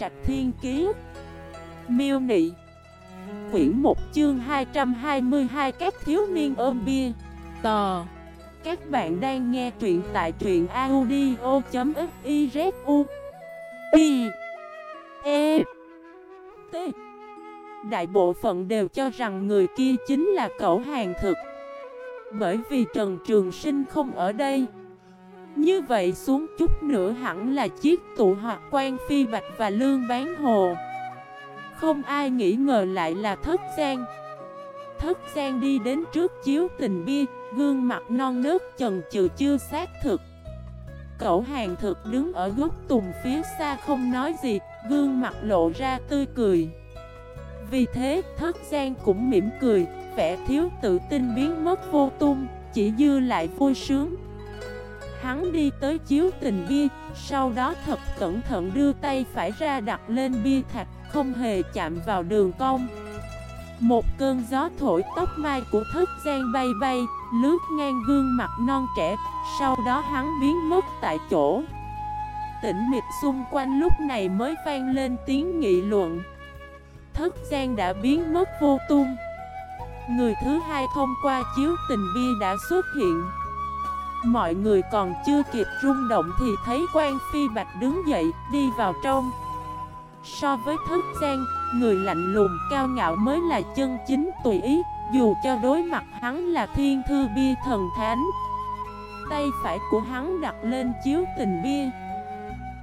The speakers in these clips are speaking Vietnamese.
Trạch Thiên Kiế Miêu Nị. Quyển 1 chương 222 Các thiếu niên ôm bia. Tò. Các bạn đang nghe truyện tại truyện audio.xyzu I. E. T. Đại bộ phận đều cho rằng người kia chính là cậu hàng thực. Bởi vì Trần Trường Sinh không ở đây như vậy xuống chút nữa hẳn là chiếc tụ hoặc quan phi bạch và lương bán hồ. Không ai nghĩ ngờ lại là thất gian Thất gian đi đến trước chiếu tình bia, Gương mặt non nớt chần chừ chưa xác thực. Cậu hàng thực đứng ở gốc tùng phía xa không nói gì, Gương mặt lộ ra tươi cười. Vì thế, thất gian cũng mỉm cười, Vẻ thiếu tự tin biến mất vô tung, Chỉ dư lại vui sướng. Hắn đi tới chiếu tình bia, sau đó thật cẩn thận đưa tay phải ra đặt lên bia thạch, không hề chạm vào đường cong. Một cơn gió thổi tóc mai của thất gian bay bay, lướt ngang gương mặt non trẻ, sau đó hắn biến mất tại chỗ. Tĩnh mịch xung quanh lúc này mới vang lên tiếng nghị luận. Thất gian đã biến mất vô tung. Người thứ hai thông qua chiếu tình bia đã xuất hiện. Mọi người còn chưa kịp rung động thì thấy quan phi bạch đứng dậy, đi vào trong. So với thức gian, người lạnh lùng cao ngạo mới là chân chính tùy ý Dù cho đối mặt hắn là thiên thư bia thần thánh. Tay phải của hắn đặt lên chiếu tình bia.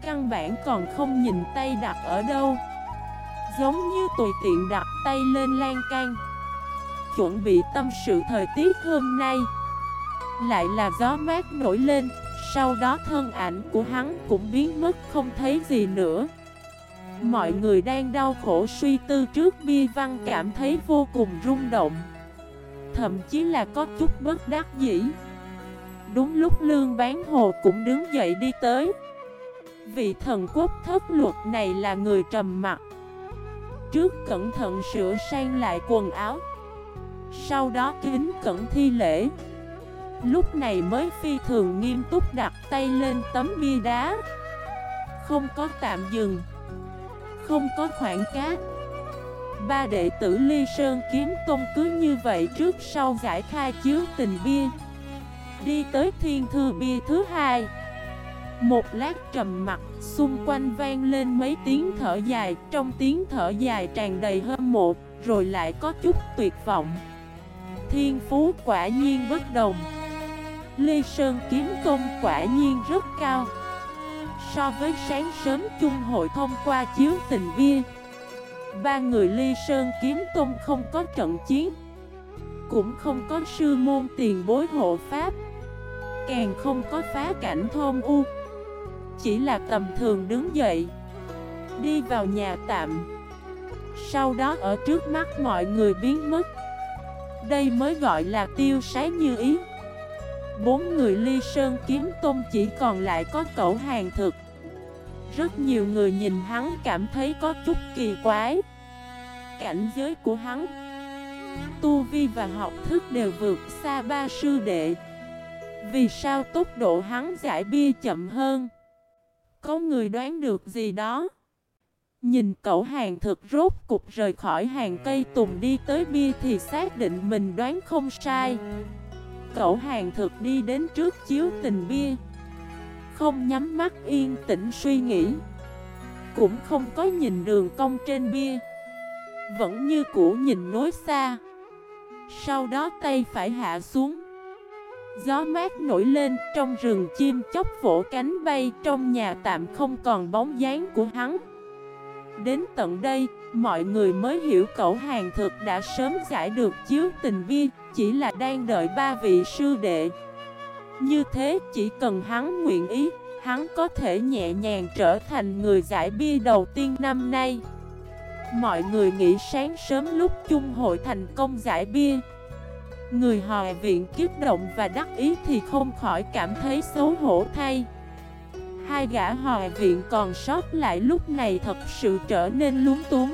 Căn bản còn không nhìn tay đặt ở đâu. Giống như tùy tiện đặt tay lên lan can. Chuẩn bị tâm sự thời tiết hôm nay lại là gió mát nổi lên. Sau đó thân ảnh của hắn cũng biến mất, không thấy gì nữa. Mọi người đang đau khổ suy tư trước, bi văn cảm thấy vô cùng rung động. Thậm chí là có chút bất đắc dĩ. Đúng lúc lương bán hồ cũng đứng dậy đi tới. Vị thần quốc thất luật này là người trầm mặt Trước cẩn thận sửa sang lại quần áo. Sau đó kính cẩn thi lễ. Lúc này mới phi thường nghiêm túc đặt tay lên tấm bia đá. Không có tạm dừng. Không có khoảng cát. Ba đệ tử Ly Sơn kiếm công cứ như vậy trước sau giải khai chiếu tình bia. Đi tới thiên thư bia thứ hai. Một lát trầm mặt, xung quanh vang lên mấy tiếng thở dài. Trong tiếng thở dài tràn đầy hâm mộ, rồi lại có chút tuyệt vọng. Thiên phú quả nhiên bất đồng. Lê Sơn kiếm tôn quả nhiên rất cao. So với sáng sớm chung hội thông qua chiếu tình bia, Ba người Ly Sơn kiếm tôn không có trận chiến, Cũng không có sư môn tiền bối hộ pháp, Càng không có phá cảnh thôn u. Chỉ là tầm thường đứng dậy, Đi vào nhà tạm. Sau đó ở trước mắt mọi người biến mất. Đây mới gọi là tiêu sái như ý. Bốn người ly sơn kiếm tôn chỉ còn lại có cậu hàng thực. Rất nhiều người nhìn hắn cảm thấy có chút kỳ quái. Cảnh giới của hắn, Tu vi và học thức đều vượt xa ba sư đệ. Vì sao tốc độ hắn giải bia chậm hơn? Có người đoán được gì đó? Nhìn cậu hàng thực rốt cục rời khỏi hàng cây tùng đi tới bia thì xác định mình đoán không sai. Cậu hàng thực đi đến trước chiếu tình bia. Không nhắm mắt yên tĩnh suy nghĩ. Cũng không có nhìn đường cong trên bia. Vẫn như cũ nhìn nối xa. Sau đó tay phải hạ xuống. Gió mát nổi lên trong rừng chim chóc vỗ cánh bay Trong nhà tạm không còn bóng dáng của hắn. Đến tận đây, mọi người mới hiểu cậu hàng thực đã sớm giải được chiếu tình vi. Chỉ là đang đợi ba vị sư đệ. Như thế chỉ cần hắn nguyện ý, Hắn có thể nhẹ nhàng trở thành người giải bia đầu tiên năm nay. Mọi người nghĩ sáng sớm lúc chung hội thành công giải bia. Người hòa viện kiếp động và đắc ý thì không khỏi cảm thấy xấu hổ thay. Hai gã hòa viện còn sót lại lúc này thật sự trở nên lúng túng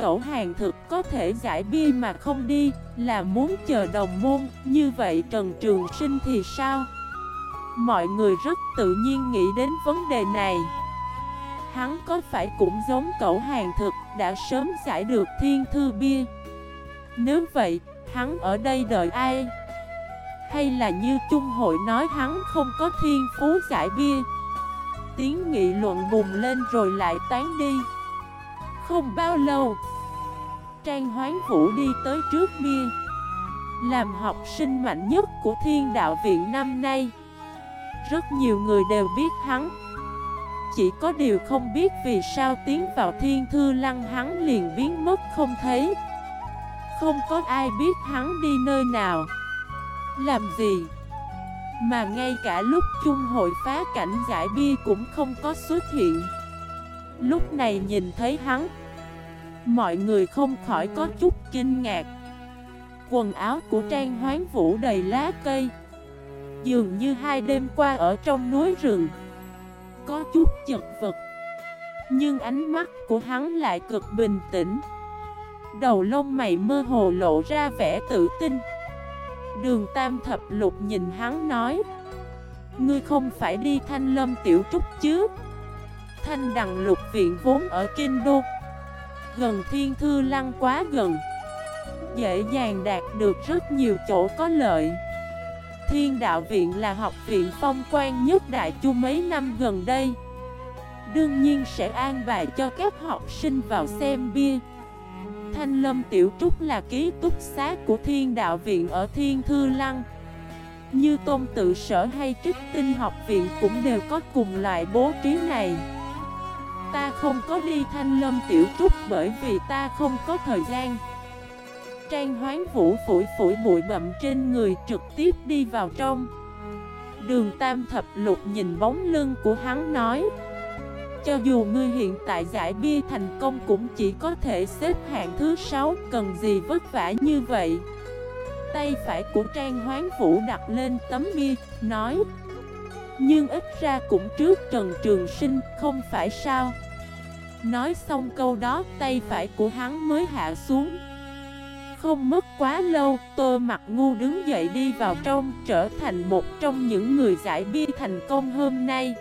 cẩu hàng thực có thể giải bia mà không đi Là muốn chờ đồng môn Như vậy Trần Trường Sinh thì sao? Mọi người rất tự nhiên nghĩ đến vấn đề này Hắn có phải cũng giống cậu hàng thực đã sớm giải được thiên thư bia Nếu vậy, hắn ở đây đợi ai? Hay là như Trung hội nói hắn không có thiên phú giải bia Tiếng nghị luận bùng lên rồi lại tán đi không bao lâu. Trang Hoán Vũ đi tới trước bia, Làm học sinh mạnh nhất của thiên đạo viện năm nay. Rất nhiều người đều biết hắn. Chỉ có điều không biết vì sao tiến vào thiên thư lăng hắn liền biến mất không thấy. Không có ai biết hắn đi nơi nào. Làm gì? Mà ngay cả lúc chung hội phá cảnh giải bia cũng không có xuất hiện. Lúc này nhìn thấy hắn. Mọi người không khỏi có chút kinh ngạc. Quần áo của Trang Hoán Vũ đầy lá cây. Dường như hai đêm qua ở trong núi rừng. Có chút chật vật. Nhưng ánh mắt của hắn lại cực bình tĩnh. Đầu lông mày mơ hồ lộ ra vẻ tự tin. Đường Tam Thập Lục nhìn hắn nói, Ngươi không phải đi thanh lâm tiểu trúc chứ? Thanh đằng lục viện vốn ở Kinh Đô. Gần thiên thư lăng quá gần. Dễ dàng đạt được rất nhiều chỗ có lợi. Thiên đạo viện là học viện phong quan nhất đại chu mấy năm gần đây. Đương nhiên sẽ an bài cho các học sinh vào xem bia. Thanh Lâm Tiểu Trúc là ký túc xá của Thiên Đạo Viện ở Thiên Thư Lăng. Như Tôn Tự Sở hay Trích Tinh Học Viện cũng đều có cùng loại bố trí này. Ta không có đi Thanh Lâm Tiểu Trúc bởi vì ta không có thời gian. Trang hoán vũ phủi phủi bụi bậm trên người trực tiếp đi vào trong. Đường Tam Thập Lục nhìn bóng lưng của hắn nói Cho dù ngươi hiện tại giải bia thành công cũng chỉ có thể xếp hạng thứ 6 Cần gì vất vả như vậy? Tay phải của Trang Hoán Vũ đặt lên tấm bia, nói nhưng ít ra cũng trước Trần Trường Sinh, không phải sao Nói xong câu đó, tay phải của hắn mới hạ xuống không mất quá lâu, Tô Mặt Ngu đứng dậy đi vào trong, trở thành một trong những người giải bia thành công hôm nay.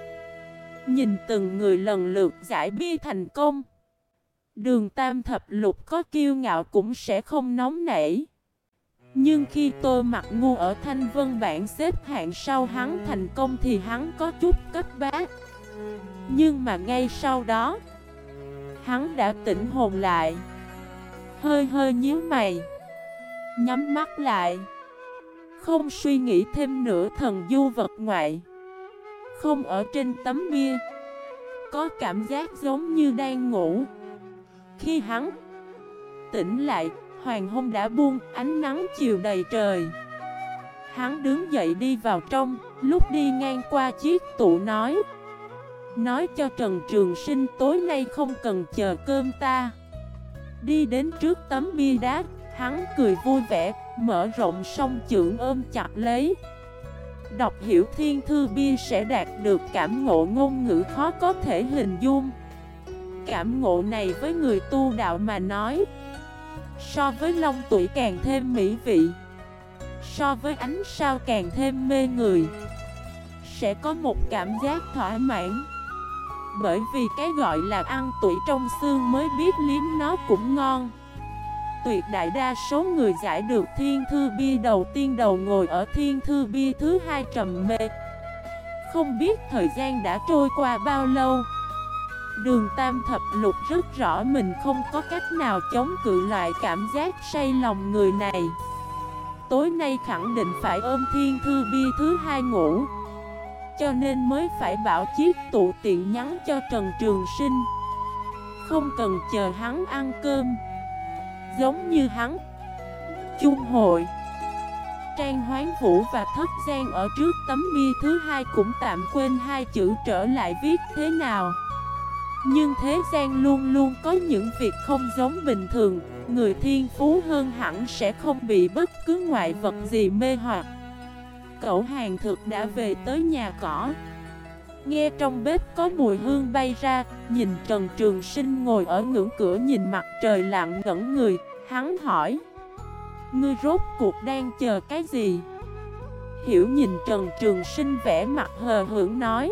Nhìn từng người lần lượt giải bia thành công. Đường Tam Thập Lục có kiêu ngạo cũng sẽ không nóng nảy. Nhưng khi Tô Mặt Ngu ở Thanh Vân Bản xếp hạng sau hắn thành công thì hắn có chút cấp bát. Nhưng mà ngay sau đó, hắn đã tỉnh hồn lại. Hơi hơi nhíu mày Nhắm mắt lại Không suy nghĩ thêm nữa thần du vật ngoại Không ở trên tấm bia Có cảm giác giống như đang ngủ Khi hắn tỉnh lại Hoàng hôn đã buông ánh nắng chiều đầy trời Hắn đứng dậy đi vào trong Lúc đi ngang qua chiếc tủ nói Nói cho Trần Trường Sinh tối nay không cần chờ cơm ta Đi đến trước tấm bia đá, hắn cười vui vẻ, mở rộng song chưởng ôm chặt lấy. Đọc hiểu thiên thư bia sẽ đạt được cảm ngộ ngôn ngữ khó có thể hình dung. Cảm ngộ này với người tu đạo mà nói, so với long tuổi càng thêm mỹ vị, so với ánh sao càng thêm mê người, sẽ có một cảm giác thỏa mãn. Bởi vì cái gọi là ăn tuổi trong xương mới biết liếm nó cũng ngon. Tuyệt đại đa số người giải được thiên thư bia đầu tiên đầu ngồi ở thiên thư bia thứ hai trầm mê. Không biết thời gian đã trôi qua bao lâu. Đường Tam Thập Lục rất rõ mình không có cách nào chống cự lại cảm giác say lòng người này. Tối nay khẳng định phải ôm thiên thư bia thứ hai ngủ, cho nên mới phải bảo chiếc tụ tiện nhắn cho Trần Trường Sinh. Không cần chờ hắn ăn cơm, Giống như hắn Chung hội. Trang Hoán Vũ và Thất Giang ở trước tấm bia thứ hai cũng tạm quên hai chữ trở lại viết thế nào. Nhưng thế gian luôn luôn có những việc không giống bình thường. Người thiên phú hơn hẳn sẽ không bị bất cứ ngoại vật gì mê hoặc. Cậu hàng thực đã về tới nhà cỏ. Nghe trong bếp có mùi hương bay ra, Nhìn Trần Trường Sinh ngồi ở ngưỡng cửa nhìn mặt trời lặng ngẩn người. Hắn hỏi, Ngươi rốt cuộc đang chờ cái gì? Hiểu nhìn Trần Trường Sinh vẽ mặt hờ hưởng nói